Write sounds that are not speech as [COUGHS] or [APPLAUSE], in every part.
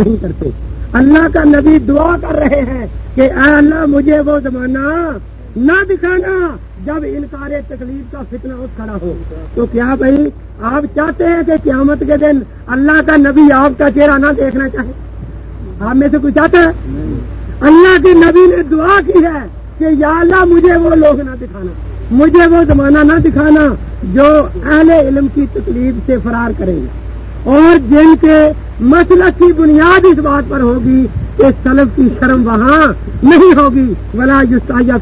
نہیں کرتے۔ اللہ کا نبی دعا کر رہے ہیں کہ اے اللہ مجھے وہ زمانہ نہ دکھانا جب انکار تکلیف کا فتنہ اس کھڑا ہو۔ تو کیا بھائی، آپ چاہتے ہیں کہ قیامت کے دن اللہ کا نبی آپ کا چہرہ نہ دیکھنا چاہے؟ آپ میں سے کوئی چاہتا ہے؟ اللہ کے نبی نے دعا کی ہے کہ یا اللہ مجھے وہ لوگ نہ دکھانا، مجھے وہ زمانہ نہ دکھانا جو اہل علم کی تکلیف سے فرار کریں گے۔ اور جن کے مسلک کی بنیاد اس بات پر ہوگی کہ سلب کی شرم وہاں نہیں ہوگی. ولا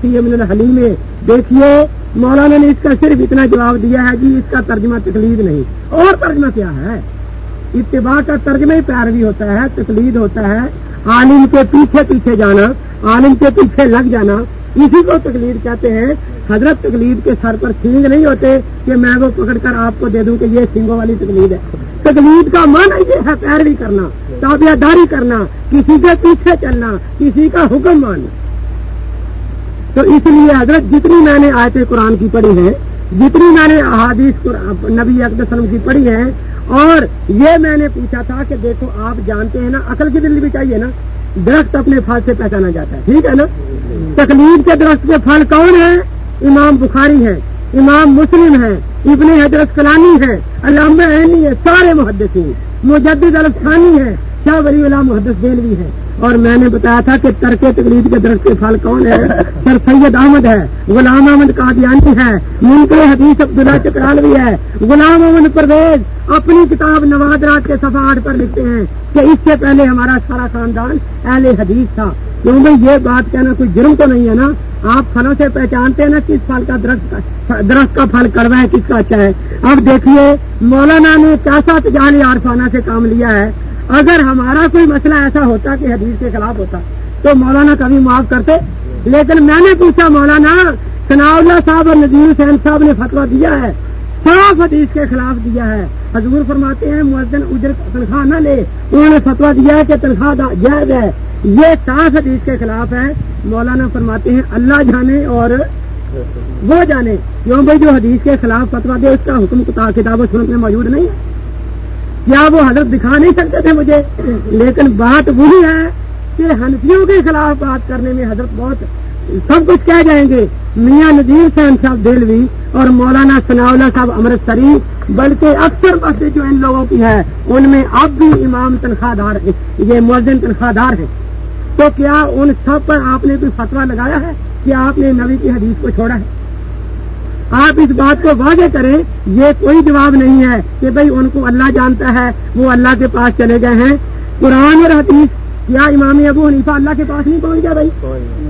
فی من الحلیم میں دیکھیے، مولانا نے اس کا صرف اتنا جواب دیا ہے جی اس کا ترجمہ تقلید نہیں. اور ترجمہ کیا ہے؟ اتباع کا ترجمہ ہی پیروی ہوتا ہے، تقلید ہوتا ہے. عالم کے پیچھے پیچھے جانا، عالم کے پیچھے لگ جانا، اسی کو تقلید کہتے ہیں. حضرت تقلید کے سر پر سینگ نہیں ہوتے کہ میں وہ پکڑ کر آپ کو دے دوں کہ یہ سینگوں والی تقلید ہے۔ تقلید کا معنی یہ ہے پیروی کرنا تابعہ داری کرنا، کسی کے پیچھے چلنا، کسی کا حکم ماننا۔ تو اس لیے حضرت جتنی میں نے آیت قرآن کی پڑھی ہے، جتنی میں نے احادیث نبی اکبر کی پڑھی ہے، اور یہ میں نے پوچھا تھا کہ دیکھو آپ جانتے ہیں نا، عقل کی دلی بھی چاہیے نا۔ درخت اپنے پھل سے پہچانا جاتا ہے، ٹھیک ہے نا؟ تکلیف کے درخت کے پھل کون ہیں؟ امام بخاری ہے امام مسلم ہے ابن حضرت کلانی ہے علامہ عینی ہے سارے محدثین، مجدد الفانی ہے شاہ ولی اللہ محدث دینوی ہے اور میں نے بتایا تھا کہ ترک تقریب کے درخت کے پھل کون ہے سر سید احمد ہے غلام احمد قادیانی ہے منکر حدیث عبداللہ چکرالوی ہے غلام احمد پرویز اپنی کتاب نواز رات کے صفحات پر لکھتے ہیں کہ اس سے پہلے ہمارا سارا خاندان اہل حدیث تھا۔ کیوں بھائی یہ بات کہنا کوئی جرم تو نہیں ہے نا؟ آپ پھلوں سے پہچانتے ہیں نا کس پھل کا درخت درخت کا پھل کڑوا ہے، کس کا اچھا ہے؟ اب دیکھیے، مولانا نے کیسا تجالی عارفانہ سے کام لیا ہے۔ اگر ہمارا کوئی مسئلہ ایسا ہوتا کہ حدیث کے خلاف ہوتا، تو مولانا کبھی معاف کرتے۔ لیکن میں نے پوچھا، مولانا ثناء اللہ صاحب اور نظیر حسین صاحب نے فتوا دیا ہے۔ صاف حدیث کے خلاف دیا ہے۔ حضور فرماتے ہیں، مؤذن اجر تنخواہ نہ لے۔ انہوں نے فتوا دیا ہے کہ تنخواہ جائز ہے۔ یہ صاف حدیث کے خلاف ہے۔ مولانا فرماتے ہیں، اللہ جانے اور وہ جانے۔ کیوں بھائی جو حدیث کے خلاف فتوا دے، اس کا حکم کتاب و سنت میں موجود نہیں ہے۔ کیا وہ حضرت دکھا نہیں سکتے تھے مجھے؟ لیکن بات وہی ہے کہ ہنسیوں کے خلاف بات کرنے میں حضرت بہت سب کچھ کہہ جائیں گے۔ میاں ندیر سین صاحب دلوی اور مولانا ثناء اللہ صاحب امرتسری، بلکہ اکثر باتیں جو ان لوگوں کی ہے ان میں اب بھی امام تنخواہ دار یہ مؤذن تنخواہ دار ہے تو کیا ان سب پر آپ نے کوئی فتوا لگایا ہے کہ آپ نے نبی کی حدیث کو چھوڑا ہے؟ آپ اس بات کو واضح کریں، یہ کوئی جواب نہیں ہے کہ بھئی ان کو اللہ جانتا ہے، وہ اللہ کے پاس چلے گئے ہیں۔ قرآن اور حدیث یا امام ابو حنیفہ اللہ کے پاس نہیں پہنچ گیا بھائی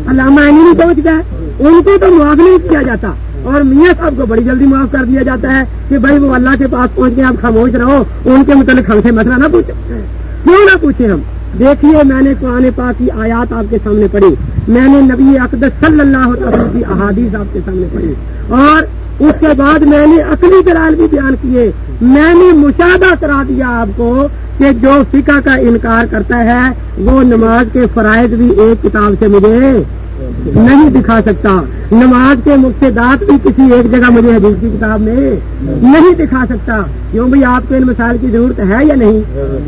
علامہ عینی نہیں پہنچ گیا ان کو تو معاف نہیں کیا جاتا۔ اور میاں صاحب کو بڑی جلدی معاف کر دیا جاتا ہے کہ بھائی وہ اللہ کے پاس پہنچ گئے آپ خاموش رہو۔ ان کے متعلق ہم سے مسئلہ نہ پوچھے کیوں نہ پوچھے ہم؟ دیکھیے میں نے قرآن پاک کی آیات آپ کے سامنے پڑھی۔ میں نے نبی اقدس صلی اللہ وسلم کی احادیث آپ کے سامنے پڑھی۔ اور اس کے بعد میں نے اصلی دلال بھی بیان کیے۔ میں نے مشاہدہ کرا دیا آپ کو کہ جو فقہ کا انکار کرتا ہے، وہ نماز کے فرائض بھی ایک کتاب سے مجھے نہیں دکھا سکتا۔ نماز کے مقصدات بھی کسی ایک جگہ مجھے حدیث کی کتاب میں نہیں دکھا سکتا۔ کیوں بھائی آپ کو ان مثال کی ضرورت ہے یا نہیں؟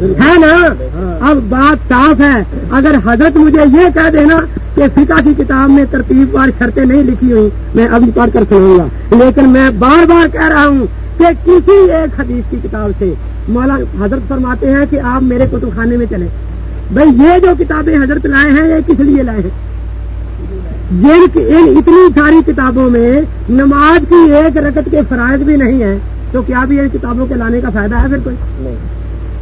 ہے نا؟ اب بات صاف ہے۔ اگر حضرت مجھے یہ کہہ دینا کہ فقہ کی کتاب میں ترتیب بار شرطیں نہیں لکھی ہوئی، میں ابھی پڑھ کر سنوں گا۔ لیکن میں بار بار کہہ رہا ہوں کہ کسی ایک حدیث کی کتاب سے مولا حضرت فرماتے ہیں کہ آپ میرے کتب خانے میں چلے بھائی یہ جو کتابیں حضرت لائے ہیں یہ کس لیے لائے ہیں؟ جن ان اتنی ساری کتابوں میں نماز کی ایک رکت کے فرائض بھی نہیں ہے تو کیا بھی ان کتابوں کے لانے کا فائدہ ہے پھر کوئی؟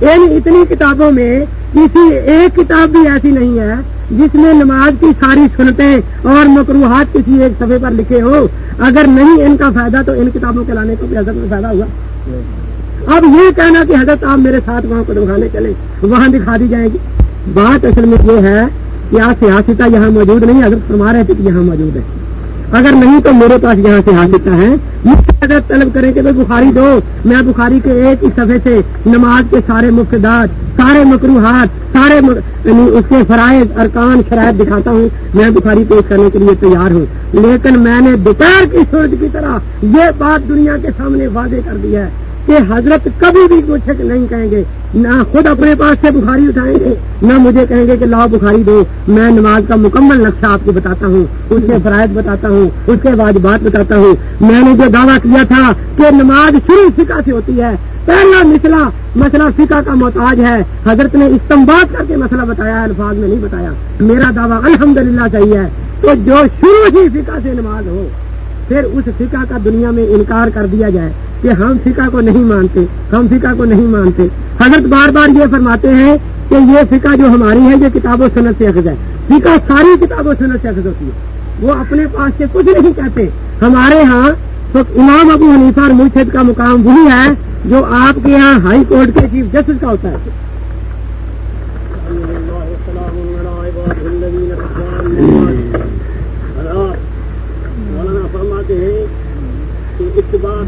ان اتنی کتابوں میں کسی ایک کتاب بھی ایسی نہیں ہے جس میں نماز کی ساری سنتیں اور مقروحات کسی ایک صفحے پر لکھے ہو اگر نہیں ان کا فائدہ تو ان کتابوں کے لانے کو بھی حضرت میں فائدہ ہوا۔ اب یہ کہنا کہ حضرت آپ میرے ساتھ وہاں کو دکھانے چلے، وہاں دکھا دی جائے گی۔ بات اصل میں یہ ہے کہ آپ سیاستہ یہاں موجود نہیں، حضرت فرما رہے تھے کہ یہاں موجود ہے۔ اگر نہیں تو میرے پاس یہاں سے حاصل ہے۔ اگر طلب کریں کہ بخاری دو، میں بخاری کے ایک ہی صفحے سے نماز کے سارے مقدات سارے مکروحات سارے یعنی اس کے فرائض، ارکان، شرائط دکھاتا ہوں۔ میں بخاری پیش کرنے کے لیے تیار ہوں۔ لیکن میں نے دوپہر کی سورج کی طرح یہ بات دنیا کے سامنے واضح کر دی ہے۔ کہ حضرت کبھی بھی کچھ نہیں کہیں گے، نہ خود اپنے پاس سے بخاری اٹھائیں گے، نہ مجھے کہیں گے کہ لاؤ بخاری دو۔ میں نماز کا مکمل نقشہ آپ کو بتاتا ہوں، اس کے فرائض بتاتا ہوں، اس کے واجبات بتاتا ہوں۔ میں نے جو دعویٰ کیا تھا کہ نماز شروع فکا سے ہوتی ہے، پہلا مسئلہ مسئلہ فکا کا محتاج ہے۔ حضرت نے استمباد کر کے مسئلہ بتایا، الفاظ میں نہیں بتایا۔ میرا دعویٰ الحمدللہ للہ صحیح ہے تو جو شروع ہی فکا سے نماز ہو، پھر اس فقہ کا دنیا میں انکار کر دیا جائے۔ کہ ہم فقہ کو نہیں مانتے، ہم فقہ کو نہیں مانتے۔ حضرت بار بار یہ فرماتے ہیں کہ یہ فقہ جو ہماری ہے، یہ کتاب و صنعت سے اخذ ہے۔ فقہ ساری کتاب و صنعت سے اخذ ہوتی ہے۔ وہ اپنے پاس سے کچھ نہیں کہتے۔ ہمارے ہاں تو امام ابو حنیفہ اور مرشد کا مقام وہی ہے جو آپ کے یہاں ہائی کورٹ کے چیف جسٹس کا ہوتا ہے۔ اتباع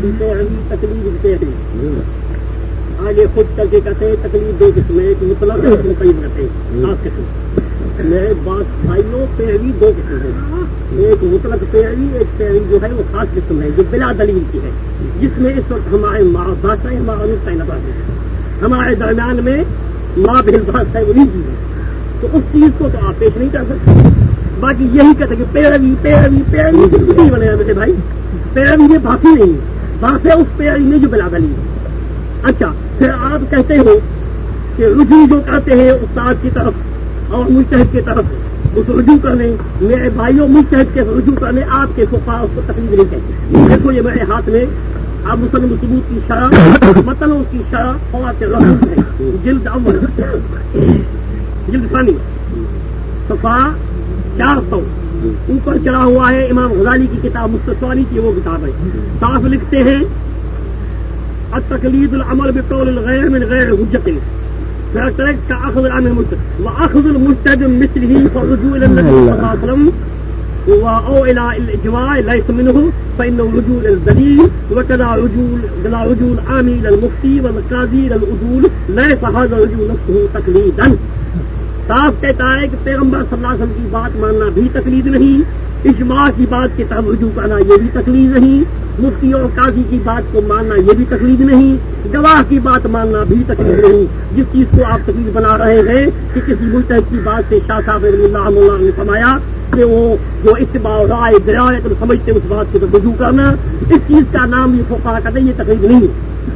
تکلیف دیتے ہیں آگے خود کر کے مطلب کہتے ہیں، تکلیف دو قسمیں ایک مطلب مقیم کرتے ہیں۔ خاص قسم میرے بات بھائیوں، پیروی دو قسم ہے ایک مطلق پیروی، ایک پیروی جو ہے وہ خاص قسم ہے، جو بلا دلیل کی ہے۔ جس میں اس وقت ہمارے ماں باپ ہے ہمارا نقطۂ نظر ہے ہمارے درمیان میں ماں بہن بات ہے وہ نہیں جی چیز ہے تو اس چیز کو تو آپ پیش نہیں کر سکتے۔ باقی یہی کہتے کہ پیروی پیروی پیروی نہیں بنے میرے بھائی، پیروی میں باقی نہیں۔ بات ہے اس پیروی میں جو بلا دلی اچھا پھر آپ کہتے ہو کہ رجوع جو کہتے ہیں، استاد کی طرف اور مستحد کی طرف اس رجوع کرنے میرے بھائیوں مستحد کے رجوع کرنے، آپ کے سوفا اس کو تکلیف نہیں کہتے۔ دیکھو یہ میرے ہاتھ میں اب مسلم ثبوت کی شرح مطلب کی شرح اور جلد اول جلد فانی۔ صفا چار سو۔ اوپر چڑھا ہوا ہے امام غزالی کی کتاب مستوانی کی وہ کتاب ہے۔ صاف لکھتے ہیں، التقلید العمل بقول الغیر من غیر حجت۔ فاعترك كأخذ عن المجتهد وأخذ المجتهد مثله فالرجوع إلى النبي صلى الله عليه وسلم۔ أو إلى الإجماع ليس منه، فإنه رجوع إلى الدليل۔ وكذا رجوع رجوع العامي إلى المفتي والقاضي إلى الأصول ليس هذا الرجوع نفسه تقليدا۔ صاف کہتا ہے کہ پیغمبر صلی اللہ علیہ وسلم کی بات ماننا بھی تکلیف نہیں، اجماع کی بات کے طرف رجوع کرنا یہ بھی تکلیف نہیں، مفتی اور قاضی کی بات کو ماننا یہ بھی تکلیف نہیں، گواہ کی بات ماننا بھی تکلیف نہیں۔ جس چیز کو آپ تکلیف بنا رہے ہیں کہ کسی ملتحد کی بات سے شاہ صاحب اللہ اللہ نے فرمایا کہ وہ جو اتباع رائے، درایت سمجھتے اس بات کو رجوع کرنا، اس چیز کا نام یہ فوقا کرتے یہ تکلیف نہیں۔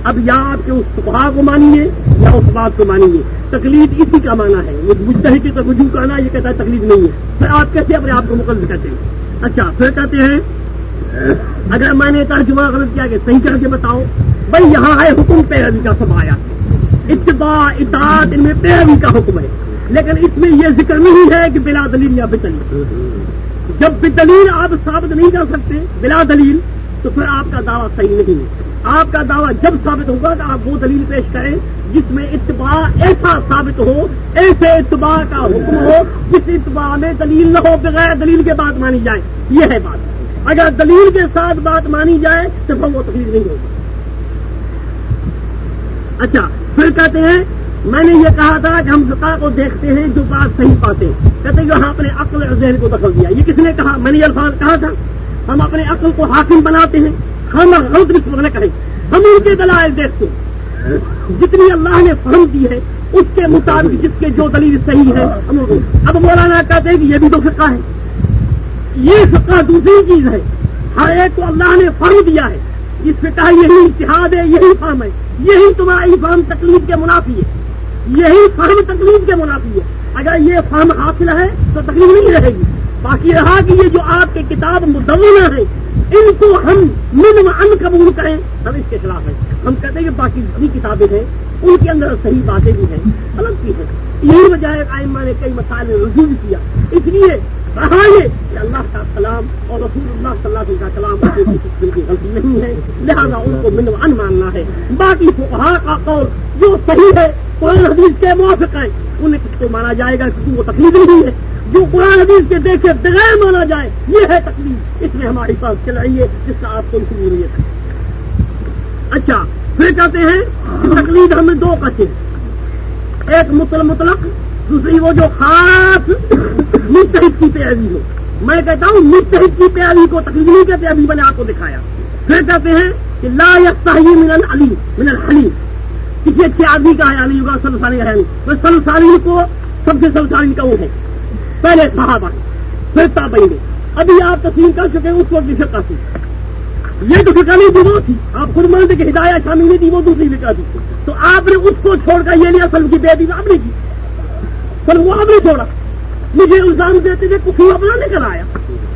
اب یا آپ کے اس سفا کو مانیے۔ یا اس بات کو مانیے تکلیف اسی کا مانا ہے۔ وہ مشتحد کی طرف رجوع کرنا یہ کہتا ہے تکلیف نہیں ہے۔ پھر آپ کیسے اپنے آپ کو مقدم کرتے ہیں؟ اچھا پھر کہتے ہیں، اگر میں نے ترجمہ غلط کیا کہ صحیح کر کے بتاؤ، بھائی یہاں ہے حکم پیروی کا سب آیا۔ اتباع، اطاعت، ان میں پیروی کا حکم ہے۔ لیکن اس میں یہ ذکر نہیں ہے کہ بلا دلیل یا بتلیل جب بتلیل آپ ثابت نہیں کر سکتے، بلا دلیل، تو پھر آپ کا دعویٰ صحیح نہیں ہے۔ آپ کا دعویٰ جب ثابت ہوگا کہ آپ وہ دلیل پیش کریں جس میں اتباع ایسا ثابت ہو، ایسے اتباع کا حکم ہو، جس اتباع میں دلیل نہ ہو، بغیر دلیل کے بات مانی جائے۔ یہ ہے بات۔ اگر دلیل کے ساتھ بات مانی جائے، تو پھر وہ تکلیف نہیں ہوگی۔ اچھا پھر کہتے ہیں، میں نے یہ کہا تھا کہ ہم فقہ کو دیکھتے ہیں جو بات صحیح پاتے ہیں کہتے ہیں کہ ہاں، اپنے عقل اور ذہن کو دخل دیا۔ یہ کس نے کہا؟ میں نے یہ الفاظ کہا تھا۔ ہم اپنے عقل کو حاکم بناتے ہیں۔ ہم غلط بھی کریں۔ ہم ان کے دلائل دیکھتے ہیں۔ جتنی اللہ نے فہم دی ہے، اس کے مطابق جس کے جو دلیل صحیح ہے، اب مولانا کہتے ہیں کہ یہ بھی تو فقہ ہے یہ فقہ دوسری چیز ہے۔ ہر ایک کو اللہ نے فہم دیا ہے۔ اس فقہ یہی اتحاد ہے، یہی فہم ہے۔ یہی تمہاری فہم تکلیف کے منافی ہے۔ یہی فہم تکلیف کے منافی ہے۔ اگر یہ فہم حاصل ہے، تو تکلیف نہیں رہے گی۔ باقی رہا کہ یہ جو آپ کے کتاب مدونہ ہے ان کو ہم من و ان قبول کریں، ہم اس کے خلاف ہیں۔ ہم کہتے ہیں کہ باقی جتنی کتابیں ہیں، ان کے اندر صحیح باتیں بھی ہیں، غلط بھی ہیں۔ یہی وجہ ہے آئمہ نے کئی مسائل رجوع بھی کیا۔ اس لیے رہا یہ کہ اللہ کا کلام اور رسول اللہ صلی اللہ علیہ کا کلام کی غلطی نہیں ہے۔ لہذا ان کو من و ان ماننا ہے۔ باقی فقہا کا قول جو صحیح ہے، قرآن حدیث کے موافق ہیں۔ انہیں کس کو مانا جائے گا؟ کسی وہ تکلیف نہیں ہے۔ جو قرآن حدیث کے دیکھے بغیر مانا جائے، یہ ہے تکلیف۔ اس میں ہماری پاس چل رہی ہے، جس کا آپ کو شروع اچھا پھر کہتے ہیں کہ تکلیف ہمیں دو کچے ایک مطلق مطلق، دوسری وہ جو خاص مستحد کی پیروی ہو۔ میں کہتا ہوں مستحد کی پیروی کو تکلیف نہیں کہتے، ابھی میں نے آپ کو دکھایا۔ پھر کہتے ہیں کہ لا یستحی من العلیم، من الحلیم۔ کسی اچھے آدمی کا ہے، علی ہوگا سلسانی کا ہے نہیں سلسانی کو سب سے سلسانی کا وہ ہے؟ پہلے صحابہ۔ پھر تابعین۔ ابھی آپ تسلیم کر چکے اس وقت بھی فقہ یہ تو فقہ تھی وہ تھی۔ آپ خود مانتے کہ ہدایت شامل نہیں تھی، وہ دوسری فقہ تھی۔ تو آپ نے اس کو چھوڑ کر یہ لیا سلم کی بیٹی آپ نے کی۔ سر وہ آپ نے چھوڑا۔ مجھے الزام دیتے تھے کچھ اپنا نہیں کرایا۔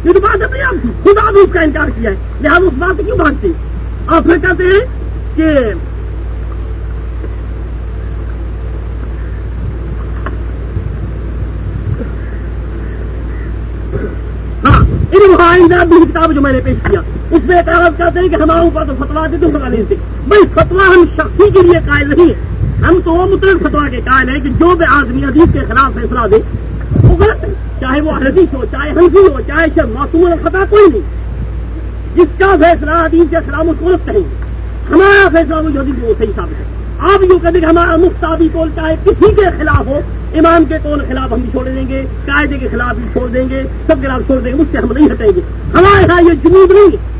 یہ تو بات ہے آپ خود آپ اس کا انکار کیا ہے۔ لہٰذا اس بات کیوں بھاگتے آپ پھر کہتے ہیں کہ ہاں بھی کتاب جو میں نے پیش کیا، اس میں کاغذ کرتے ہیں کہ ہمارے اوپر تو فتوا دیتے فتوا نہیں دیتے بھائی فتوا ہم شخصی کے لیے قائل نہیں ہے ہم تو وہ مطلب فتوا کے قائل ہیں کہ جو بھی آدمی عزیز کے خلاف فیصلہ دے، وہ غلط ہے۔ چاہے وہ حدیث ہو، چاہے ہنسی ہو، چاہے شر معصوم خطا کوئی نہیں۔ جس کا فیصلہ عدیز کے خلاف اس کو کہیں۔ گے ہمارا فیصلہ وہ جو وہ صحیح ثابت ہے۔ آپ یوں کہتے کہ ہمارا مختابی کول چاہے کسی کے خلاف ہو امام کے کول خلاف ہم چھوڑ دیں گے؟ قاعدے کے خلاف بھی چھوڑ دیں گے؟ سب خلاف چھوڑ دیں گے، اس سے ہم نہیں ہٹیں گے۔ ہمارے یہاں یہ جنوب نہیں۔ ہے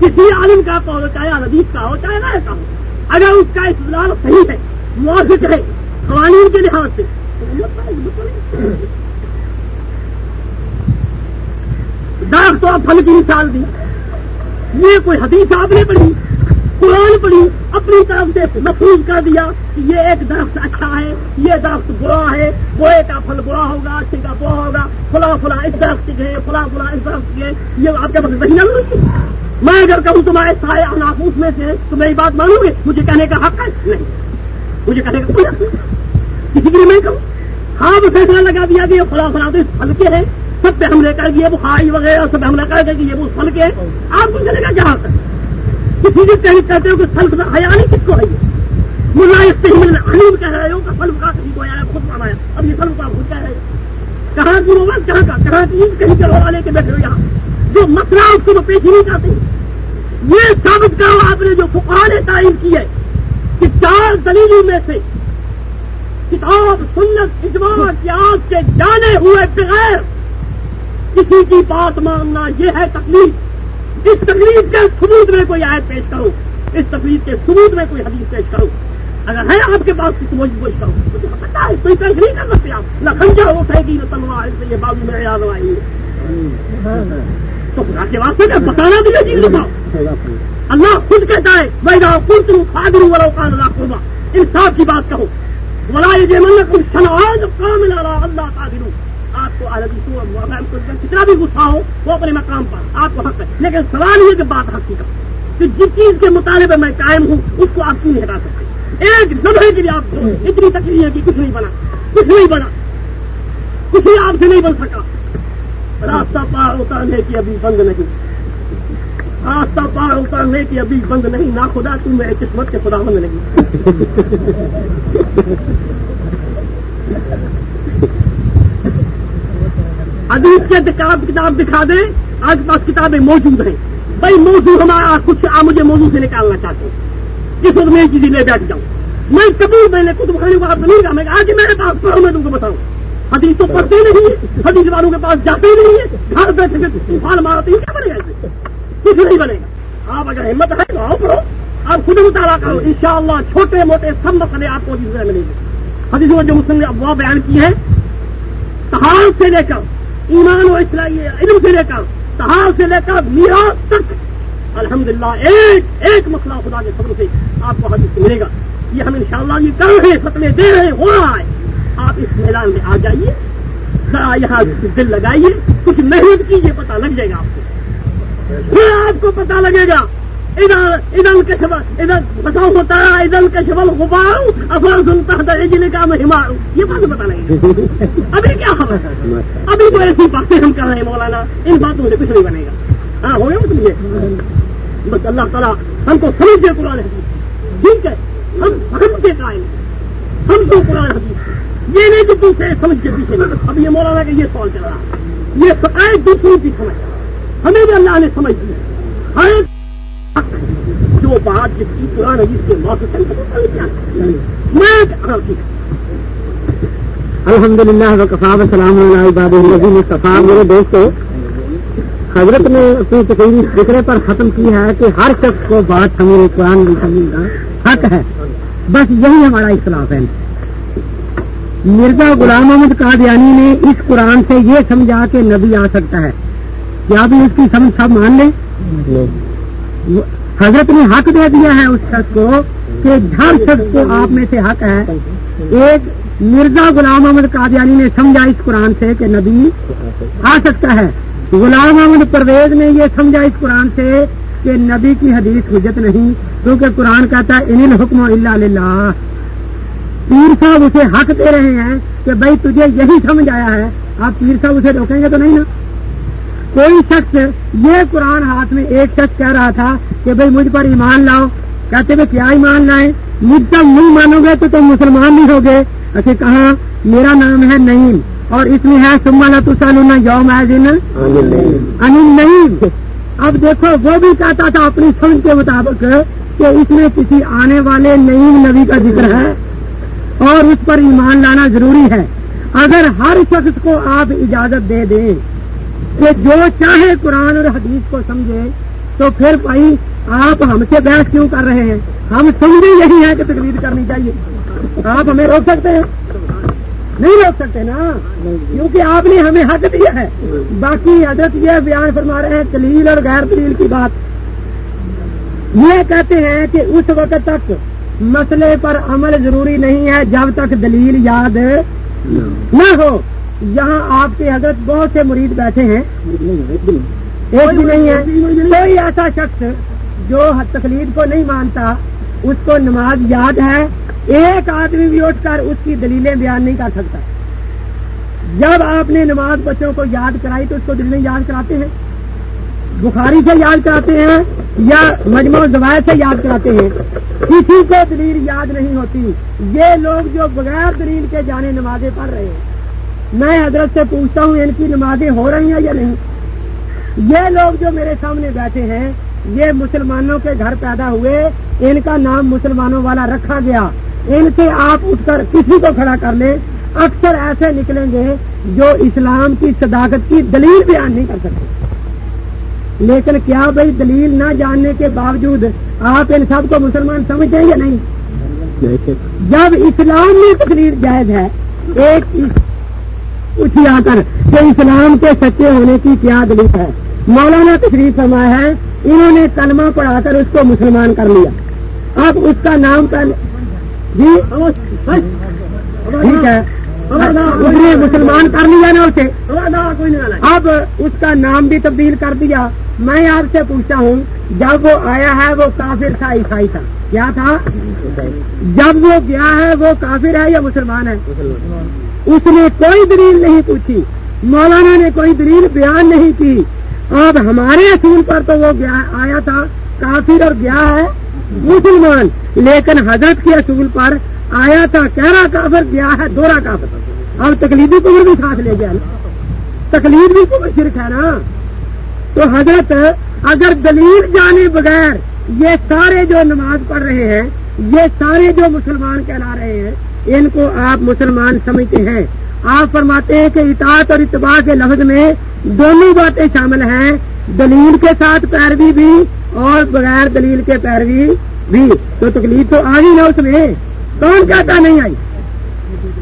کسی عالم کا ہو، چاہے ادیب کا ہو، چاہے غیر کا ہو۔ اگر اس کا استدلال صحیح ہے، موافق ہے، قوانین کے لحاظ سے۔ داغ تو آپ پھل کی مثال دی۔ یہ کوئی حدیث آپ نے پڑھی؟ قرآن پڑھی، اپنی طرف سے محفوظ کر دیا کہ یہ ایک درخت اچھا ہے، یہ درخت برا ہے بوئے کا پھل برا ہوگا اچھے کا برا ہوگا، فلاں فلاں اس درخت کے فلاں فلاں اس درخت کے یہ آپ کے پاس وہی نہ میں اگر کہوں تمہارے سارے اناخوس میں سے تو میری بات مانوں گے؟ مجھے کہنے کا حق ہے؟ نہیں۔ مجھے کہنے کا کوئی حق نہیں۔ کسی لیے میں کہوں؟ ہاں وہ فیصلہ لگا دیا کہ یہ فلاں فلاں تو اس پھل کے ہیں۔ سب پہ حملے کر دیے، بخاری وغیرہ سب پہ حملہ کر دے کہ یہ وہ پھل کے ہیں۔ آپ کو چلے گا کیا حق ہے کسی بھی کہیں کہتے ہو کہ سلف کا حیا نہیں کس کو ہے ملا اس سے علیم کہہ رہے ہو کہ سلف کا کسی کو آیا خود آیا اب یہ سلف کا خود کہہ رہے کہاں کی ہوگا کہاں کا کہاں کی کہیں کے والے کے بیٹھے ہو یہاں۔ جو مسئلہ اس کو پیش نہیں چاہتے یہ ثابت کرو آپ نے جو فقہ نے تعین کی ہے کہ چار دلیلوں میں سے کتاب، سنت، اجماع پیاز کے جانے ہوئے بغیر کسی کی بات ماننا یہ ہے تکلیف۔ اس تقریب کے ثبوت میں کوئی آیت پیش کرو اس تقریب کے ثبوت میں کوئی حدیث پیش کرو اگر ہے آپ کے پاس کسی موجود کوشش کرو مجھے پتا ہے، کوئی پیش نہیں کر سکتے آپ۔ نہ خنجا ہو سکے گی نہ تلوار سے یہ بابو میں یاد آئی تو خدا کے واسطے میں بتانا بھی یہ چیز اللہ خود کہتا ہے میں جاؤ خود تم خادر والا کان اللہ قربا انصاف کی بات کہو بلا یہ من کم سنواز کام اللہ قادر آپ کو کتنا بھی غصہ ہو، وہ اپنے مقام پر، آپ کو حق ہے۔ لیکن سوال یہ کہ بات حق کی کہ جس چیز کے مطالبے میں قائم ہوں، اس کو آپ کیوں نہیں ہٹا سکتے؟ ایک لمحے کے لیے آپ کو اتنی تکلیف ہے کہ کچھ نہیں بنا۔ کچھ نہیں بنا۔ کچھ بھی آپ سے نہیں بن سکا۔ راستہ پار اتارنے کی ابھی بند نہیں۔ راستہ پار اتارنے کی ابھی بند نہیں۔ نہ خدا تم میرے قسمت کے خدا بند نہیں۔ حدیث کے کتاب کتاب دکھا دیں، آج پاس کتابیں موجود ہیں۔ بھائی موضوع ہمارا کچھ آپ مجھے موضوع سے نکالنا چاہتے ہیں۔ اس وقت میں چیزیں لے بیٹھ جاؤں۔ میں کبھی میں نے خود بخاری کو آپ نہیں کہا میں آج میرے پاس پڑھو، میں تم کو بتاؤں۔ حدیث تو پڑھتے نہیں، حدیث والوں کے پاس جاتے نہیں ہے گھر بیٹھے کے فال مارتے کیا بنے گا کچھ نہیں بنے گا۔ آپ اگر ہمت ہے تو آؤ پڑھو۔ آپ خود مطالعہ کرو۔ ان شاء اللہ چھوٹے موٹے سب مسئلے آپ کو ملیں گے۔ حدیث میں جو مسلم نے افواہ بیان کی ہے تحال سے لے کر ایمان و اسلائی علم سے لے کر تہار سے لے کر میراث تک۔ الحمدللہ، ایک ایک مسئلہ خدا کے فضل سے آپ کو حدیث ملے گا۔ یہ ہم انشاءاللہ یہ کر رہے ہیں فتوے دے رہے ہو رہا ہے۔ آپ اس میدان میں آ جائیے۔ ذرا یہاں دل لگائیے۔ کچھ محنت کیجیے پتا لگ جائے گا آپ کو۔ پھر آپ کو پتا لگے گا۔ ادھر بتاؤ ہوتا ہے کے شبل غبار افر سنتا تھا اجلے کا میں ہمار یہ بات پتا نہیں ابھی کیا خبر ہے ابھی تو ایسی باتیں ہم کر رہے ہیں مولانا. ان باتوں سے کچھ نہیں بنے گا ہاں ہو گیا مجھے بس اللہ تعالیٰ ہم کو سمجھ دے قرآن حدیث ٹھیک ہے ہم ہم کے قائم ہم کو قرآن حدیث یہ نہیں کہ دوسرے سمجھ کے پیچھے اب یہ مولانا کا یہ سوال چل رہا یہ سکائے دوسروں کی سمجھ ہمیں بھی اللہ نے سمجھ دی ہر جو بات جس کی قرآن حدیث کے موقع میں الحمد للہ وقفا وسلام علیہ میرے دوستوں حضرت نے اپنی تقریری فکرے پر ختم کی ہے کہ ہر شخص کو بات ہمیں قرآن سمجھنے کا حق ہے۔ بس یہی ہمارا اختلاف ہے۔ مرزا غلام محمد قادیانی نے اس قرآن سے یہ سمجھا کہ نبی آ سکتا ہے۔ کیا بھی اس کی سمجھ سب مان لیں؟ حضرت نے حق دے دیا ہے اس شخص کو کہ ہر شخص کو آپ میں سے حق ہے۔ ایک مرزا غلام محمد قادیانی نے سمجھا اس قرآن سے کہ نبی آ سکتا ہے۔ غلام محمد پرویز نے یہ سمجھا اس قرآن سے کہ نبی کی حدیث حجت نہیں، کیونکہ قرآن کہتا ہے، انل حکم اللہ پیر صاحب اسے حق دے رہے ہیں کہ بھائی تجھے یہی سمجھ آیا ہے۔ آپ پیر صاحب اسے روکیں گے تو نہیں نا؟ کوئی شخص یہ قرآن ہاتھ میں ایک شخص کہہ رہا تھا کہ بھائی مجھ پر ایمان لاؤ کہتے ہوئے کیا ایمان لائیں مجھ تک نہیں مانو گے تو تم مسلمان نہیں ہوگے۔ اچھا کہا میرا نام ہے نعیم اور اس میں ہے سما تسالنا یوم دن انل نعیم اب دیکھو وہ بھی کہتا تھا اپنی سمجھ کے مطابق کہ اس میں کسی آنے والے نعیم نبی کا ذکر ہے اور اس پر ایمان لانا ضروری ہے۔ اگر ہر شخص کو آپ اجازت دے دیں کہ جو چاہے قرآن اور حدیث کو سمجھے، تو پھر بھائی آپ ہم سے بحث کیوں کر رہے ہیں؟ ہم سمجھے یہی ہیں کہ تقریر کرنی چاہیے۔ آپ ہمیں روک سکتے ہیں؟ نہیں روک سکتے نا؟ کیونکہ آپ نے ہمیں حق دیا ہے۔ باقی حضرت یہ بیان فرما رہے ہیں دلیل اور غیر دلیل کی بات۔ یہ کہتے ہیں کہ اس وقت تک مسئلے پر عمل ضروری نہیں ہے جب تک دلیل یاد نہ ہو۔ یہاں آپ کے حضرت بہت سے مرید بیٹھے ہیں۔ ایک بھی نہیں ہے۔ کوئی ایسا شخص جو تقلید کو نہیں مانتا، اس کو نماز یاد ہے۔ ایک آدمی بھی اٹھ کر اس کی دلیلیں بیان نہیں کر سکتا۔ جب آپ نے نماز بچوں کو یاد کرائی تو اس کو دلیلیں یاد کراتے ہیں؟ بخاری سے یاد کراتے ہیں یا مجموع زوایت سے یاد کراتے ہیں؟ کسی کو دلیل یاد نہیں ہوتی۔ یہ لوگ جو بغیر دلیل کے جانے نمازیں پڑھ رہے ہیں۔ میں حضرت سے پوچھتا ہوں یعنی ان کی نمازیں ہو رہی ہیں یا نہیں؟ یہ لوگ جو میرے سامنے بیٹھے ہیں، یہ مسلمانوں کے گھر پیدا ہوئے، ان کا نام مسلمانوں والا رکھا گیا۔ ان سے آپ اٹھ کر کسی کو کھڑا کر لیں۔ اکثر ایسے نکلیں گے جو اسلام کی صداقت کی دلیل بیان نہیں کر سکتے۔ لیکن کیا بھائی دلیل نہ جاننے کے باوجود آپ ان سب کو مسلمان سمجھتے ہیں یا نہیں؟ جب اسلام میں تقریر جائز ہے، ایک پوچھی آ کر کہ اسلام کے سچے ہونے کی کیا دلیل ہے؟ مولانا تشریف فرمایا ہے انہوں نے کلمہ پڑھا کر اس کو مسلمان کر لیا۔ اب اس کا نام جی؟ ٹھیک ہے۔ اس نے مسلمان کر لیا نا اسے۔ اب اس کا نام بھی تبدیل کر دیا۔ میں آپ سے پوچھتا ہوں، جب وہ آیا ہے، وہ کافر تھا، عیسائی تھا۔ کیا تھا؟ جب وہ گیا ہے، وہ کافر ہے یا مسلمان ہے؟ اس نے کوئی دلیل نہیں پوچھی۔ مولانا نے کوئی دلیل بیان نہیں کی۔ اب ہمارے اصول پر تو وہ گیا آیا تھا، کافر اور گیا ہے، مسلمان۔ لیکن حضرت کے اصول پر آیا تھا، کہرا کافر، گیا ہے دورا کافر۔ اب تکلیفی کمر بھی ساتھ لے گیا تکلیف بھی کمر شرک ہے نا۔ تو حضرت، اگر دلیل جانے بغیر یہ سارے جو نماز پڑھ رہے ہیں، یہ سارے جو مسلمان کہلا رہے ہیں ان کو آپ مسلمان سمجھتے ہیں۔ آپ فرماتے ہیں کہ اطاعت اور اتباع کے لفظ میں دونوں باتیں شامل ہیں۔ دلیل کے ساتھ پیروی بھی اور بغیر دلیل کے پیروی بھی۔ تو تکلیف تو آ گئی نا اس میں۔ کون کہتا نہیں آئی؟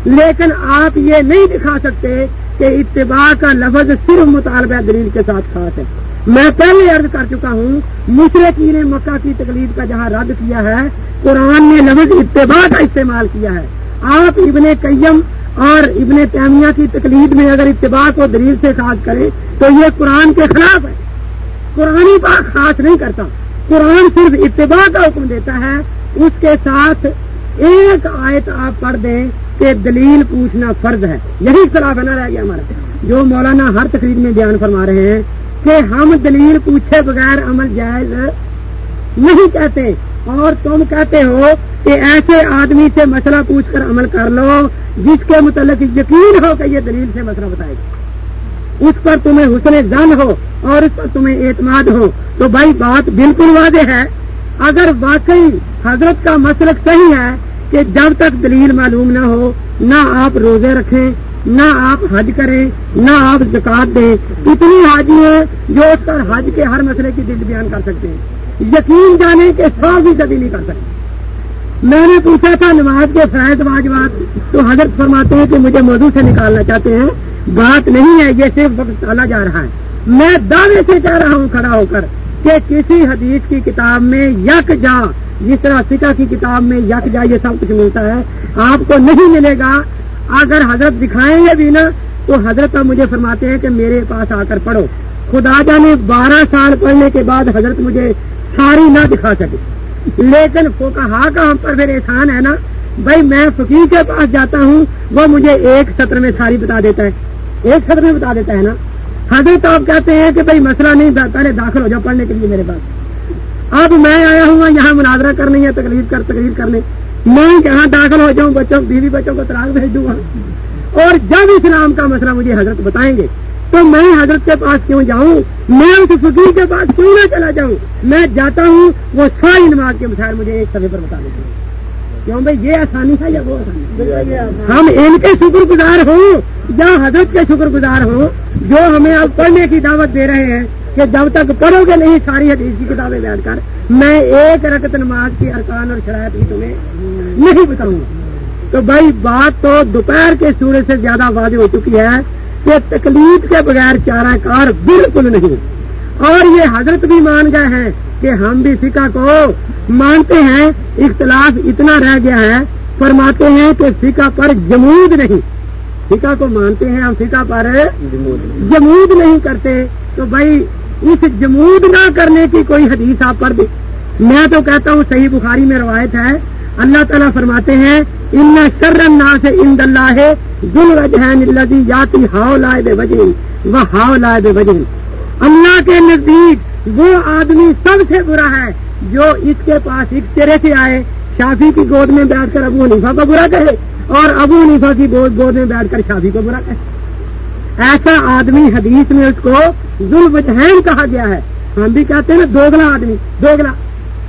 لیکن آپ یہ نہیں دکھا سکتے کہ اتباع کا لفظ صرف مطالبہ دلیل کے ساتھ خاص ہے۔ میں پہلے عرض کر چکا ہوں مشرقی نے مکہ کی تکلیف کا جہاں رد کیا ہے، قرآن نے لفظ اتباع کا استعمال کیا ہے۔ آپ ابن قیم اور ابن تیمیہ کی تکلیف میں اگر اتباع کو دلیل سے خاص کریں تو یہ قرآن کے خلاف ہے۔ قرآن پاک خاص نہیں کرتا۔ قرآن صرف اتباع کا حکم دیتا ہے۔ اس کے ساتھ ایک آیت آپ پڑھ دیں کہ دلیل پوچھنا فرض ہے۔ یہی خلاف ہے نا رہ گیا ہمارا۔ جو مولانا ہر تقریب میں بیان فرما رہے ہیں کہ ہم دلیل پوچھے بغیر عمل جائز نہیں کہتے۔ اور تم کہتے ہو کہ ایسے آدمی سے مسئلہ پوچھ کر عمل کر لو جس کے متعلق یقین ہو کہ یہ دلیل سے مسئلہ بتائے گا۔ اس پر تمہیں حسن زن ہو اور اس پر تمہیں اعتماد ہو۔ تو بھائی بات بالکل واضح ہے۔ اگر واقعی حضرت کا مسلک صحیح ہے کہ جب تک دلیل معلوم نہ ہو، نہ آپ روزے رکھیں، نہ آپ حج کریں، نہ آپ زکات دیں، اتنی حاجی ہیں جو اس پر حج کے ہر مسئلے کی دل بیان کر سکتے ہیں۔ یقین جانے کے سو فیصدی نہیں کر سکتے میں نے پوچھا تھا نماز کے فائد واجبات، تو حضرت فرماتے ہیں کہ مجھے موضوع سے نکالنا چاہتے ہیں۔ بات نہیں ہے، یہ صرف وقت ڈالا جا رہا ہے۔ میں دعوے سے کہہ رہا ہوں، کھڑا ہو کر، کہ کسی حدیث کی کتاب میں یک جا، جس طرح سکا کی کتاب میں یک جا، یہ سب کچھ ملتا ہے۔ آپ کو نہیں ملے گا۔ اگر حضرت دکھائیں گے بھی نا، تو حضرت اب مجھے فرماتے ہیں کہ میرے پاس آ کر پڑھو۔ خدا جانے بارہ سال پڑھنے کے بعد حضرت مجھے ساری نہ دکھا سکے۔ لیکن کہا کا ہم پر پھر احسان ہے نا، بھائی میں فقیر کے پاس جاتا ہوں، وہ مجھے ایک سطر میں ساری بتا دیتا ہے۔ ایک سطر میں بتا دیتا ہے نا۔ حضرت آپ کہتے ہیں کہ بھائی مسئلہ نہیں پہلے داخل ہو جاؤ پڑھنے کے لیے میرے پاس۔ اب میں آیا ہوں یہاں مناظرہ کرنی ہے تکلیف کر، تقریر کرنے۔ میں یہاں داخل ہو جاؤں، بچوں، بیوی بچوں کو تلاش بھیج دوں گا اور جب اسلام کا مسئلہ مجھے حضرت بتائیں گے تو میں حضرت کے پاس کیوں جاؤں؟ میں اس فقیر کے پاس کیوں نہ چلا جاؤں؟ میں جاتا ہوں، وہ ساری نماز کے مسائل مجھے ایک سبھی پر بتا دیتے ہیں۔ کیوں بھائی؟ یہ آسانی ہے یا وہ آسانی ہم ان کے شکر گزار ہوں، یا حضرت کے شکر گزار ہوں، جو ہمیں اب پڑھنے کی دعوت دے رہے ہیں کہ جب تک پڑھو گے نہیں، ساری حدیث کی کتابیں بیان کر۔ میں ایک رکت نماز کی ارکان اور شرائط بھی تمہیں نہیں بتاؤں۔ گا تو بھائی، بات تو دوپہر کے سورج سے زیادہ واضح ہو چکی ہے۔ کہ تکلیف کے بغیر چارہ کار بالکل نہیں۔ اور یہ حضرت بھی مان گئے ہیں کہ ہم بھی فقہ کو مانتے ہیں۔ اختلاف اتنا رہ گیا ہے۔ فرماتے ہیں کہ فقہ پر جمود نہیں۔ فقہ کو مانتے ہیں ہم فقہ پر جمود نہیں کرتے۔ تو بھائی، اس جمود نہ کرنے کی کوئی حدیث آپ پر میں تو کہتا ہوں، صحیح بخاری میں روایت ہے اللہ تعالیٰ فرماتے ہیں ان شرن نا سے ان اللہ ہے دل وجہ یاتی ہاؤ لائے بے وجہ وہ ہاؤ لائے بے وجہ اللہ کے نزدیک وہ آدمی سب سے برا ہے جو اس کے پاس ایک چرے سے آئے، شافی کی گود میں بیٹھ کر ابو حنیفہ کو برا کہے اور ابو حنیفہ کی گود میں بیٹھ کر شافی کو برا کہے۔ ایسا آدمی حدیث میں اس کو ظلم کہا گیا ہے۔ ہم بھی کہتے ہیں نا، دوگلا آدمی، دوگلا۔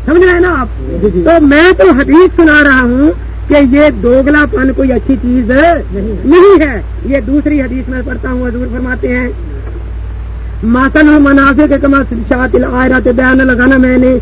سمجھ رہے ہیں نا آپ؟ جی، جی۔ تو میں تو حدیث سنا رہا ہوں کہ یہ دوگلا پن کوئی اچھی چیز نہیں ہے۔ یہ دوسری حدیث میں پڑھتا ہوں حضور فرماتے ہیں ماتن منافع کے کما شاط العرت بیان لگانا میں نے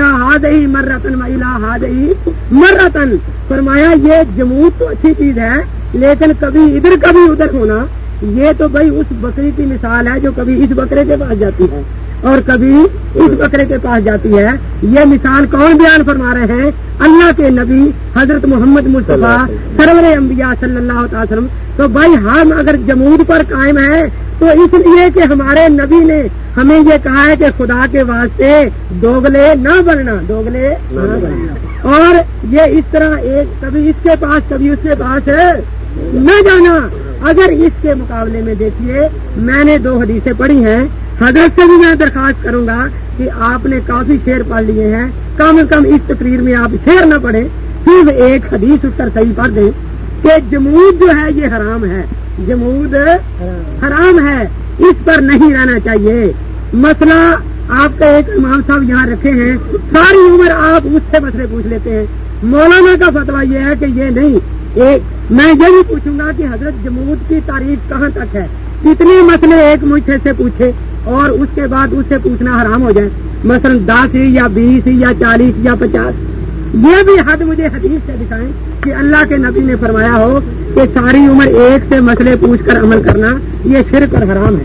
ہاد ہی مر رتن ہاد ہی مر رتن فرمایا یہ جمود تو اچھی چیز ہے لیکن کبھی ادھر کبھی ادھر ہونا یہ تو بھائی اس بکری کی مثال ہے جو کبھی اس بکرے کے پاس جاتی ہے۔ اور کبھی اس بکرے کے پاس جاتی ہے۔ یہ مثال کون بیان فرما رہے ہیں؟ اللہ کے نبی حضرت محمد مصطفیٰ سرور انبیاء صلی اللہ تعالی وسلم۔ تو بھائی ہم اگر جمود پر قائم ہیں تو اس لیے کہ ہمارے نبی نے ہمیں یہ کہا ہے کہ خدا کے واسطے دوگلے نہ بننا دوگلے نہ بننا۔ اور یہ اس طرح ایک کبھی اس کے پاس کبھی اس کے پاس نہ جانا۔ اگر اس کے مقابلے میں دیکھیے میں نے دو حدیثیں پڑھی ہیں۔ حضرت سے بھی میں درخواست کروں گا کہ آپ نے کافی شیر پڑھ لیے ہیں۔ کم از کم اس تقریر میں آپ شیر نہ پڑھیں۔ صرف ایک حدیث اس پر صحیح پڑھ دیں کہ جمود جو ہے یہ حرام ہے۔ جمود حرام ہے۔ اس پر نہیں رہنا چاہیے۔ مسئلہ آپ کا ایک امام صاحب یہاں رکھے ہیں۔ ساری عمر آپ اس سے مسئلے پوچھ لیتے ہیں۔ مولانا کا فتوا یہ ہے کہ یہ نہیں۔ ایک، میں یہ بھی پوچھوں گا کہ حضرت جمود کی تاریخ کہاں تک ہے؟ کتنے مسئلے ایک مجھے سے پوچھے؟ اور اس کے بعد اس سے پوچھنا حرام ہو جائے۔ مثلا دس یا بیس یا چالیس یا پچاس۔ یہ بھی حد مجھے حدیث سے دکھائیں کہ اللہ کے نبی نے فرمایا ہو کہ ساری عمر ایک سے مسئلے پوچھ کر عمل کرنا یہ شرک اور حرام ہے۔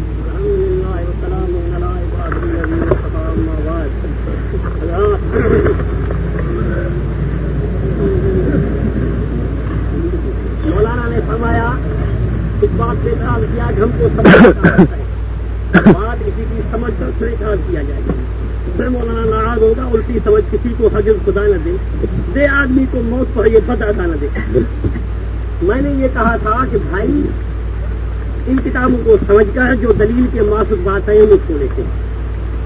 مولانا نے فرمایا اس بات سے اعتراض کیا کہ ہم کو [COUGHS] سمجھ کر پھر اعتراض کیا جائے گا۔ پھر مولانا ناراض ہوگا الٹی سمجھ کسی کو حجر خدا نہ دے۔ دے آدمی کو موت پر یہ بد ادا نہ دے۔ میں نے یہ کہا تھا کہ بھائی ان کتابوں کو سمجھ کر جو دلیل کے معصوب بات ہے ان کو لیتے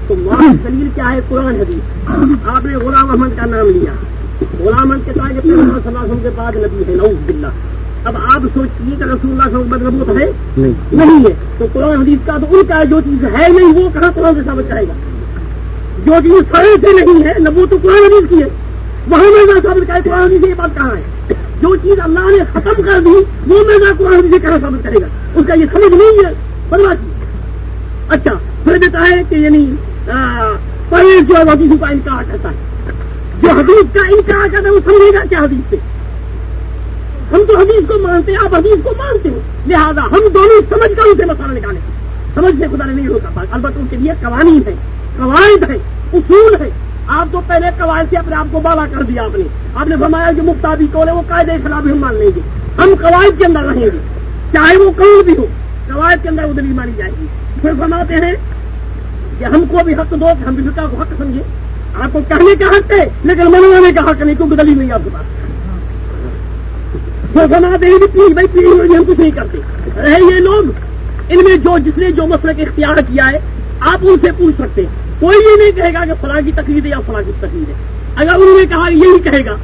تو معاف دلیل کیا ہے؟ قرآن حدیث۔ آپ نے غلام احمد کا نام لیا۔ غلام احمد کے تاج صلی اللہ علیہ وسلم کے بعد نبی ہے نعوذ باللہ۔ اب آپ سوچیے کہ رسول اللہ صلی اللہ علیہ وسلم ہے نہیں ہے۔ تو قرآن حدیث کا تو ان کا جو چیز ہے نہیں، وہ کہاں قرآن سے ثابت کرے گا؟ جو چیز سڑے سے نہیں ہے نہ وہ تو قرآن حدیث کی ہے۔ وہاں میں ثابت کرے، قرآن حدیث یہ بات کہاں ہے؟ جو چیز اللہ نے ختم کر دی، وہ میں قرآن سے کہاں ثابت کرے گا؟ اس کا یہ سمجھ نہیں ہے بنوا اچھا پھر دیتا ہے کہ یعنی پہلے جو ہے حدیث کا انکار کرتا ہے۔ جو حدیث کا انکار کرتا ہے، وہ سمجھے گا کیا حدیث سے؟ ہم تو حدیث کو مانتے ہیں، آپ حدیث کو مانتے ہو لہذا ہم دونوں سمجھ کر اسے مسئلہ نکالیں۔ سمجھ سے خدا نے نہیں ہوتا البتہ ان کے لیے قوانین ہے قواعد ہے اصول ہے آپ تو پہلے قواعد سے اپنے آپ کو بالا کر دیا آپ نے۔ آپ نے فرمایا جو مختابی کو وہ قاعدے خلاف ہم مان لیں گے ہم قواعد کے اندر رہیں گے۔ چاہے وہ کون بھی ہو، قواعد کے اندر وہ مانی جائے گی۔ پھر فرماتے ہیں کہ ہم کو بھی حق دو، ہم بھی کو حق سمجھے آپ کو کہنے کا حق ہے، لیکن منوانے کا حق نہیں، کیونکہ دلیل نہیں آپ کے پاس۔ وہ فرماتے ہیں پیڑھی بھائی پیڑھی ہوئی ہم کچھ نہیں کرتے۔ رہے یہ لوگ، ان میں جو جس نے جو مسئلہ اختیار کیا ہے، آپ ان سے پوچھ سکتے ہیں۔ کوئی یہ نہیں کہے گا کہ فلاں کی تقریر ہے یا فلاں کی تقریر ہے۔ اگر انہوں نے کہا، یہی کہے گا،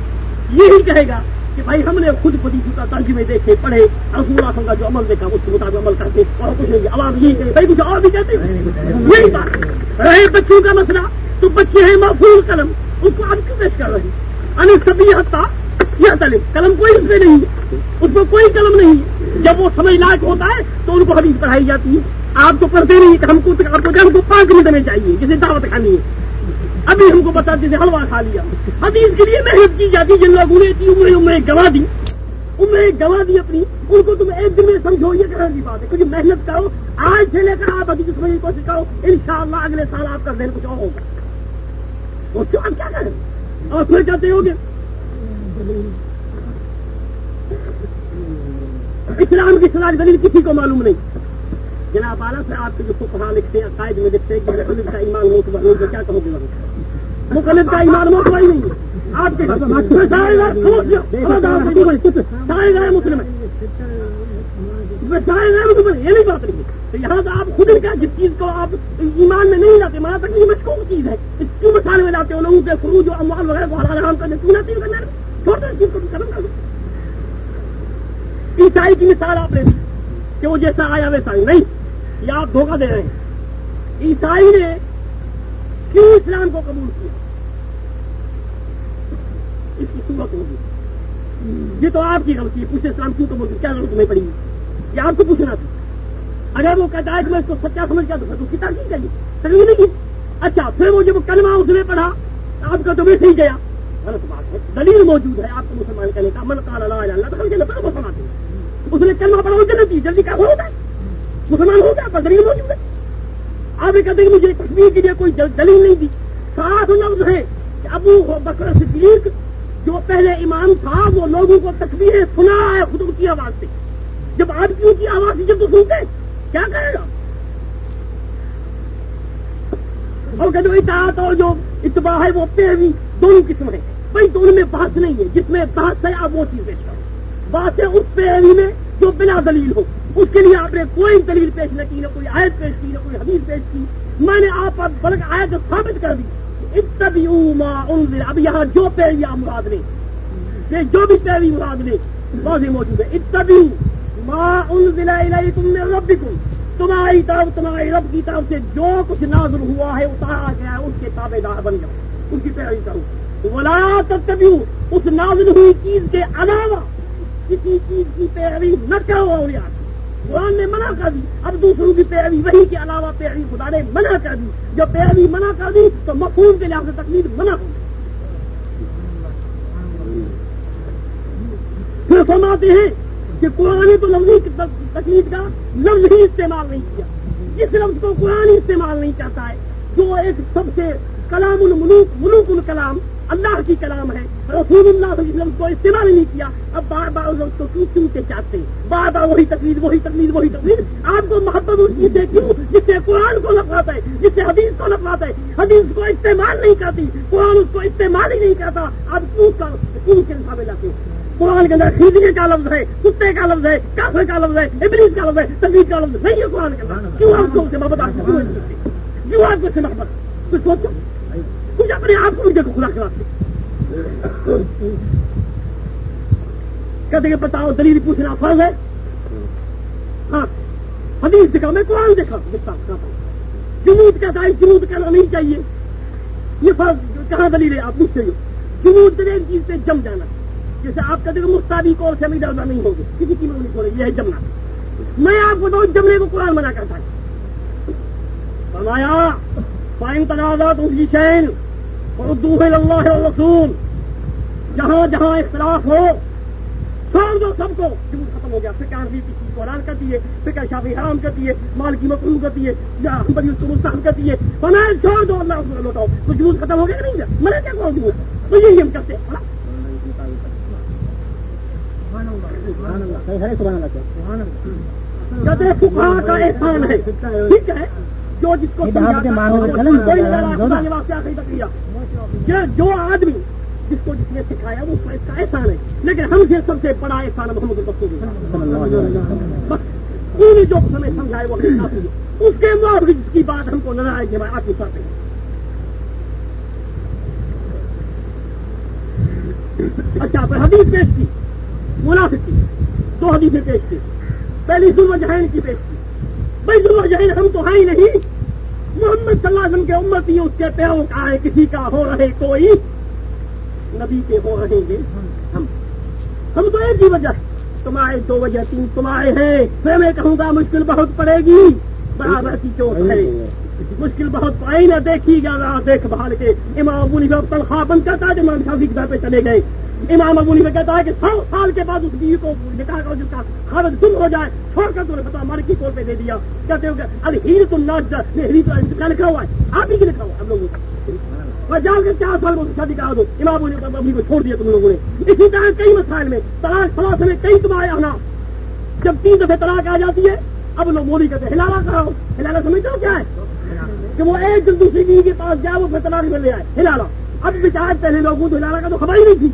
یہی کہے گا کہ بھائی ہم نے خود خود کا ترجمے دیکھے، پڑھے، رسول اللہ کا جو عمل دیکھا، اس کے مطابق عمل کرتے، اور کچھ نہیں عوام یہی کہے، بھائی کچھ اور بھی کہتے یہی بات۔ رہے بچوں کا مسئلہ، تو بچے ہیں محفوظ قلم اس کو آپ کیوں پیش کر رہے ہیں؟ ان سبھی حتہ یا تعلیم قلم کوئی اس میں نہیں ہے۔ اس میں کوئی قلم نہیں ہے۔ جب وہ سمجھ لائق ہوتا ہے تو ان کو حدیث پڑھائی جاتی ہے۔ آپ تو پڑھتے نہیں کہ ہم کو آپ کو ہم کو پانچ منٹ چاہیے، جسے دعوت کھانی ہے۔ ابھی ہم کو بتا دیتے حلوا کھا لیا۔ حدیث کے لیے محنت کی جاتی، جن لوگوں نے عمریں عمریں گوا دی، عمریں گوا دی اپنی، ان کو تم ایک دن میں سمجھو، یہ کہنے کی بات ہے؟ کیونکہ محنت کرو، آج سے لے کر آپ حدیث سمجھنے کی کوشش کرو ان شاء اللہ اگلے سال آپ کا ذہن کچھ اور ہوگا۔ وہ کیا کریں؟ اور پھر کہتے ہو گے۔ اسلام کی سلاح دلیل کسی کو معلوم نہیں۔ جناب آلہ سے آپ کے جو پڑھا لکھتے ہیں عقائد میں دیکھتے ہیں کہ مخلف کا ایمان موت تو کیا کہو گے مخلف کا ایمان موت نہیں۔ ہے آپ کے سارے مسلم۔ سارے مسلم۔ یہ نہیں بات نہیں۔ تو یہاں سے آپ خود کا، جس چیز کو آپ ایمان میں نہیں لاتے مانا تک یہ مشکوک چیز ہے۔ اس کیوں مسالے میں لاتے ہو لوگوں کے فروج اور اموال وغیرہ کو حلال حرام کرنے، کیوں لاتے چھوٹے چیز جی کو ختم کر عیسائی کی مثال آپ نے دی کہ وہ جیسا آیا ویسا ہی۔ نہیں، یہ آپ دھوکہ دے رہے ہیں۔ عیسائی نے کیوں اسلام کو قبول کیا؟ اس کی صورت ہوگی۔ یہ تو آپ کی غلطی ہے۔ پوچھے اسلام کیوں قبول کیا؟ ضرورت نہیں پڑی؟ یہ آپ کو پوچھنا تھا۔ اگر وہ کہتا ہے کہ میں اس کو سچا سمجھ گیا تو اس کی ترقی چاہیے۔ نہیں کی؟ اچھا پھر وہ جب کلمہ اس نے پڑھا، آپ کا تو بھی صحیح گیا۔ غلط بات ہے۔ دلیل موجود ہے آپ کو مسلمان کہنے کا۔ من کال اللہ اللہ، تو ہم مسلمان اس نے کلمہ پڑھا، وہ جلدی جلدی کیا ہوتا ہے مسلمان ہو گیا دلیل موجود ہے۔ آپ یہ کہتے ہیں مجھے کشمیر کے لیے کوئی دلیل نہیں دی۔ ساتھ لفظ ہے کہ ابو بکر صدیق، جو پہلے امام تھا، وہ لوگوں کو تصویریں سنا ہے خود کی آواز سے۔ جب آپ کی آواز سے جب تو سنتے کیا کہے گا اور کہ جو اطاعت اور جو اتباع ہے، وہ پیروی دونوں قسم ہے بھائی دونوں میں بحث نہیں ہے۔ جس میں بحث ہے، آپ وہ چیز پیش کرو۔ بات ہے اس پیروی میں جو بلا دلیل ہو۔ اس کے لیے آپ نے کوئی دلیل پیش نہ کی، نہ کوئی آیت پیش کی، نہ کوئی حدیث پیش کی۔ میں نے آپ پر بلک آیت ثابت کر دی۔ اتبی ما انزل۔ اب یہاں جو پیروی آپ مراد لیں جو بھی پیروی مراد لیں واضح موجود ہے۔ اتبی ما انزل الیکم من ربکم۔ تمہاری طرف، تمہاری رب کی طرف سے جو کچھ نازل ہوا ہے اتارا گیا ہے، اس کے تابے دار بن جاؤ۔ اس کی پیروی کرو ولا تتبعوا، اس نازل ہوئی چیز کے علاوہ کسی چیز کی پیروی نہ کرو اور یاد قرآن نے منع کر دی، اب دوسروں کی پیروی وہی کے علاوہ پیروی خدا نے منع کر دی۔ جو پیروی منع کر دی، تو مفہوم کے لحاظ سے تکلیف منع ہو پھر فرماتے ہیں کہ قرآن تو لفظی تکلیف کا لفظ ہی استعمال نہیں کیا۔ اس لفظ کو قرآن استعمال نہیں کرتا ہے۔ جو ایک سب سے کلام الملوک، ملوک الکلام، اللہ کی کلام ہے۔ رسول اللہ صلی اللہ علیہ وسلم کو استعمال نہیں کیا۔ اب بار بار اس کو کیوں کیوں چاہتے ہیں؟ بار بار وہی تکلیف وہی تکلیف وہی تکلیف آپ کو محبت اس چیز سے کیوں جس سے قرآن کو نفراتا ہے، جس سے حدیث کو نفراتا ہے۔ حدیث کو استعمال نہیں کرتی، قرآن اس کو استعمال ہی نہیں کرتا۔ آپ کیوں کیوں کے حساب جاتے ہیں؟ قرآن کے اندر خریدنے کا لفظ ہے، کتے کا لفظ ہے، کافر کا لفظ ہے، ابلیس کا لفظ ہے تکلیف کا لفظ نہیں ہے قرآن کے اندر۔ کیوں آپ کو محبت آپ کو کیوں آپ کو محبت؟ کچھ سوچو۔ کچھ اپنے آپ کو ان کے خدا کے واسطے۔ کہتے کہ بتاؤ، دلیل پوچھنا فرض ہے؟ ہاں۔ حدیث دکھا، میں قرآن دیکھا جمود کا دائیں جمود کرنا نہیں چاہیے۔ یہ فرض، کہاں دلیل ہے؟ آپ مجھ سے جمود دلیل چیز سے جم جانا۔ جیسے آپ کا دیکھو مختابی کو اور سے بھی ڈرنا نہیں ہوگی کسی کی نہیں چھوڑے یہ ہے جمنا۔ میں آپ کو دوں جمنے کو قرآن منع کرتا ہے فرمایا فائن تنازعات اس کی اردو ہے اللہ رسول جہاں جہاں اختلاف ہو چھوڑ دو سب کو جمہور ختم ہو گیا پھر کسی کو حرام کر دیے پھر کیا شافی حرام کرتی ہے مال کی مقروض کرتی ہے یا ہم اس کو مستحب کرتی ہے فنائل چھوڑ دو اللہ کو لوٹاؤ تو جمہور ختم ہو گیا نہیں گیا میں کیا کہوں جمہور تو یہی ہم کرتے ہیں کہتے ہیں فکا کا احسان ہے ٹھیک ہے جو جس کو جو آدمی جس کو جس نے سکھایا وہ اس کا احسان ہے۔ لیکن ہم سے سب سے بڑا احسان محمد بس انہیں جو ہمیں سمجھائے وہ اس کے بعد جس کی بات ہم کو نظر آئے کہ آپ کرتے ہیں اچھا پھر حدیث پیش کی منافق کی دو حدیثیں پیش کی۔ پہلی ظلم جہین کی پیش کی۔ بھائی ظلم جہین ہم تو ہیں نہیں۔ محمد صلی اللہ علیہ وسلم کے امت ہی اس کے پیروں کا ہے، کسی کا ہو رہے کوئی۔ نبی کے ہو رہے گے ہم۔ ہم تو ایک ہی وجہ تمہارے دو وجہ تین تمہارے ہیں۔ پھر میں کہوں گا مشکل بہت پڑے گی۔ برابر کی چوٹ ہے۔ مشکل بہت پڑے نہ دیکھی گا دیکھ بھال کے۔ امام ابو نے تنخواہ بند کرتا ہے امام شافی گھر پہ چلے گئے۔ امام ابو میں کہتا ہے کہ سو سال کے بعد اس بیوی کو نکاح کرو، جس کا خرچ گم ہو جائے، چھوڑ کر تمہیں پتا مر کی طور پہ دے دیا۔ کہتے ہو کہ ارے ہیر تم نہ لکھا ہوا ہے؟ آپ ہی لکھا ہوا ہم لوگوں کا اور جان کے چار سال کو شادی کرا دو امام ابھی کو چھوڑ دیا تم لوگوں نے۔ اسی طرح کئی مسائل میں تلاش فلاس میں کئی تمہارے آنا جب تین دفعہ طلاق آ جاتی ہے، اب لوگ موری کہتے ہلالا کراؤ ہلالا سمجھتے ہو کیا ہے؟ کہ وہ ایک دن دوسری بیوی کے پاس جائے، وہ پھر طلاق میں لے آئے، ہلالا۔ اب بچار پہلے لوگوں تو ہلالا کا تو خبر ہی نہیں تھی۔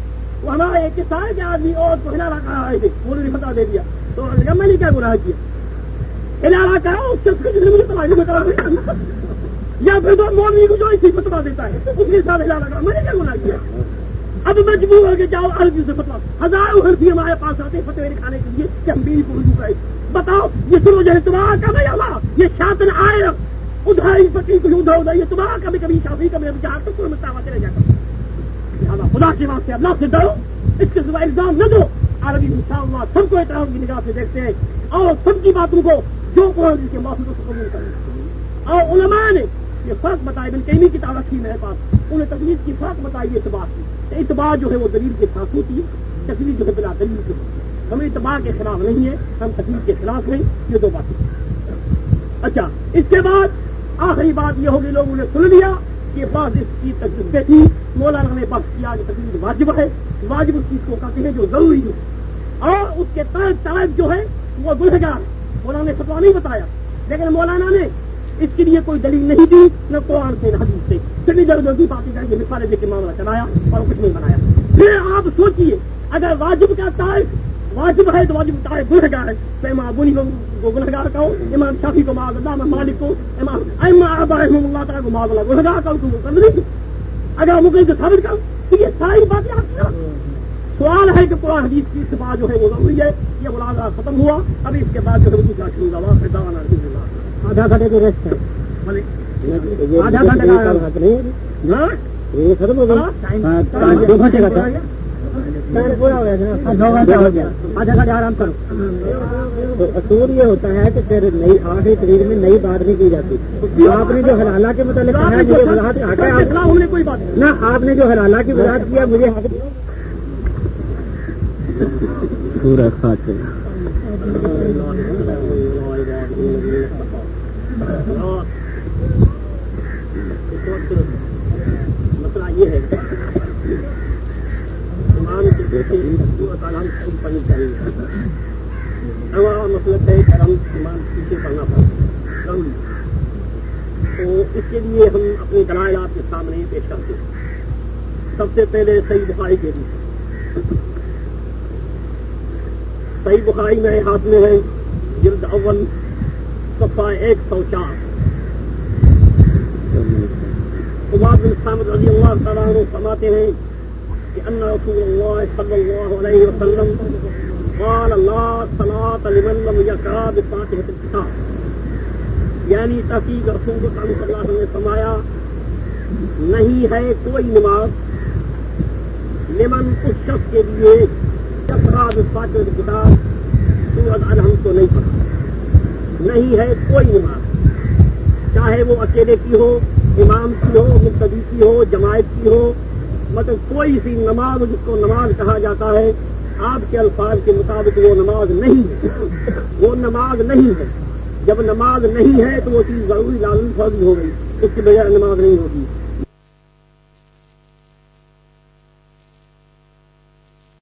وہ ہمارا ایک کسان کے آدمی اور تو ہلالا کرا رہے تھے وہ نے بتا دے دیا۔ تو میں نے کیا گناہ کیا؟ ہلالا کرا اس سے مجھے طلاق میں کرا یا پھر تو مولوی کو جو اسی فتوا دیتا ہے۔ اس کے ساتھ ہلا لگا میں نے کیا گنا کیا؟ اب مجبور ہو کے جاؤ عربی سے فتوا ہزاروں ہرفی ہمارے پاس آتے ہیں فتوے کھانے کے لیے کہ ہم بیوی کو رجوع کریں۔ بتاؤ، یہ سنو جو ہے تمہارا کا بھائی اللہ یہ شاطن آئے ادھاری پتی کو ادھر ادھر یہ تمہارا کبھی کبھی شافی کا میرے جہاں تک کوئی مسئلہ چلے جاتا خدا کے واسطے اللہ سے ڈرو، اس کے سوا الزام نہ دو۔ عربی اللہ سب کو احترام کی نگاہ سے دیکھتے ہیں۔ اور سب کی باتوں کو جو قرآن جس کے موسم کو قبول کریں۔ اور علماء نے یہ فرق بتایا بن کئی کی تعلق تھی میرے پاس۔ انہیں تجویز کی فرق بتائی اعتبار کی اعتبار جو ہے وہ دلیل کے ساتھ ہوتی ہے، تجویز جو ہے بلا دلیل کی ہم اعتبار کے خلاف نہیں ہے، ہم تجویز کے خلاف ہیں، یہ دو باتیں۔ اچھا اس کے بعد آخری بات یہ ہوگی، لوگوں نے سن لیا۔ کہ بعض اس کی تجربے تھی مولانا نے بخش کیا کہ تجویز واجب ہے، واجب اس چیز کو کہتے ہیں جو ضروری ہے۔ اور اس کے تحت طلب جو ہے، وہ گلہگار ہے۔ مولانا نے فتوا نہیں بتایا، لیکن مولانا نے اس کے لیے کوئی دلیل نہیں دی، نہ قرآن سے، نہ حدیث سے۔ چلی جلدی پارٹی کر کے مثالے دے کے معاملہ چلایا اور کچھ نہیں بنایا۔ پھر آپ سوچیے اگر واجب کا تائف واجب ہے تو واجب تائف گنہگار ہے۔ تو امام ابونی کو گنہگار کہو امام شافی کو معاذ اللہ مالک کو امام اما ابا رحم اللہ تعالیٰ کو معاذ اللہ گنہگار کہو تو کر نہیں اگر مجھے جو ثابت کروں تو یہ ساری باتیں آپ سوال ہے کہ قرآن حدیث کی اتفاق جو ہے وہ ضروری ہے یہ ملازہ ختم ہوا۔ ابھی اس کے بعد جو ہے وہ دوسرا شروع ہوا پھر دعوانا آدھا گھنٹے کو ریسٹ ہے۔ آدھا گھنٹے کا ختم ہو گیا۔ دو گھنٹے کا تھا پورا ہو گیا دو گھنٹہ ہو گیا آدھا گھنٹہ آرام کرو۔ اصول یہ ہوتا ہے کہ پھر نئی آخری تاریخ میں نئی بات نہیں کی جاتی۔ آپ نے جو حلالہ کے متعلق کہا مجھے وضاحت ہٹا کوئی بات نہ آپ نے جو حلالہ کی وضاحت کیا مجھے پورا ساتھ مسئلہ یہ ہے ایمان کے بیٹے تعالیٰ خود پڑھنی چاہیے ہمارا مسئلہ ہے کہ ہم ایمان پیچھے پڑھنا پڑتا ضروری تو اس کے لیے ہم اپنے دلائل آپ کے سامنے پیش کرتے ہیں۔ سب سے پہلے صحیح بخاری کے لیے صحیح بخاری میں ہاتھ میں ہے جلد اول صفحہ ایک سو چار۔ عباد بن سامد رضی اللہ تعالیٰ فرماتے ہیں کہ رسول اللہ صلی اللہ علیہ وسلم قال اللہ صلاة لمن لم یقرا بفاتحة الكتاب. یعنی تحقیق رسول صلی اللہ علیہ وسلم نے فرمایا، نہیں ہے کوئی نماز لمن اس شخص کے لیے افراد فاطر کتاب سورت الحم کو نہیں پڑھا نہیں ہے کوئی نماز۔ چاہے وہ اکیلے کی ہو، امام کی ہو، مقتدی کی ہو، جماعت کی ہو مطلب کوئی سی نماز جس کو نماز کہا جاتا ہے، آپ کے الفاظ کے مطابق وہ نماز نہیں ہے۔ وہ نماز نہیں ہے۔ جب نماز نہیں ہے تو وہ چیز ضروری لازمی فوری ہو گئی۔ اس کی بجائے نماز نہیں ہوگی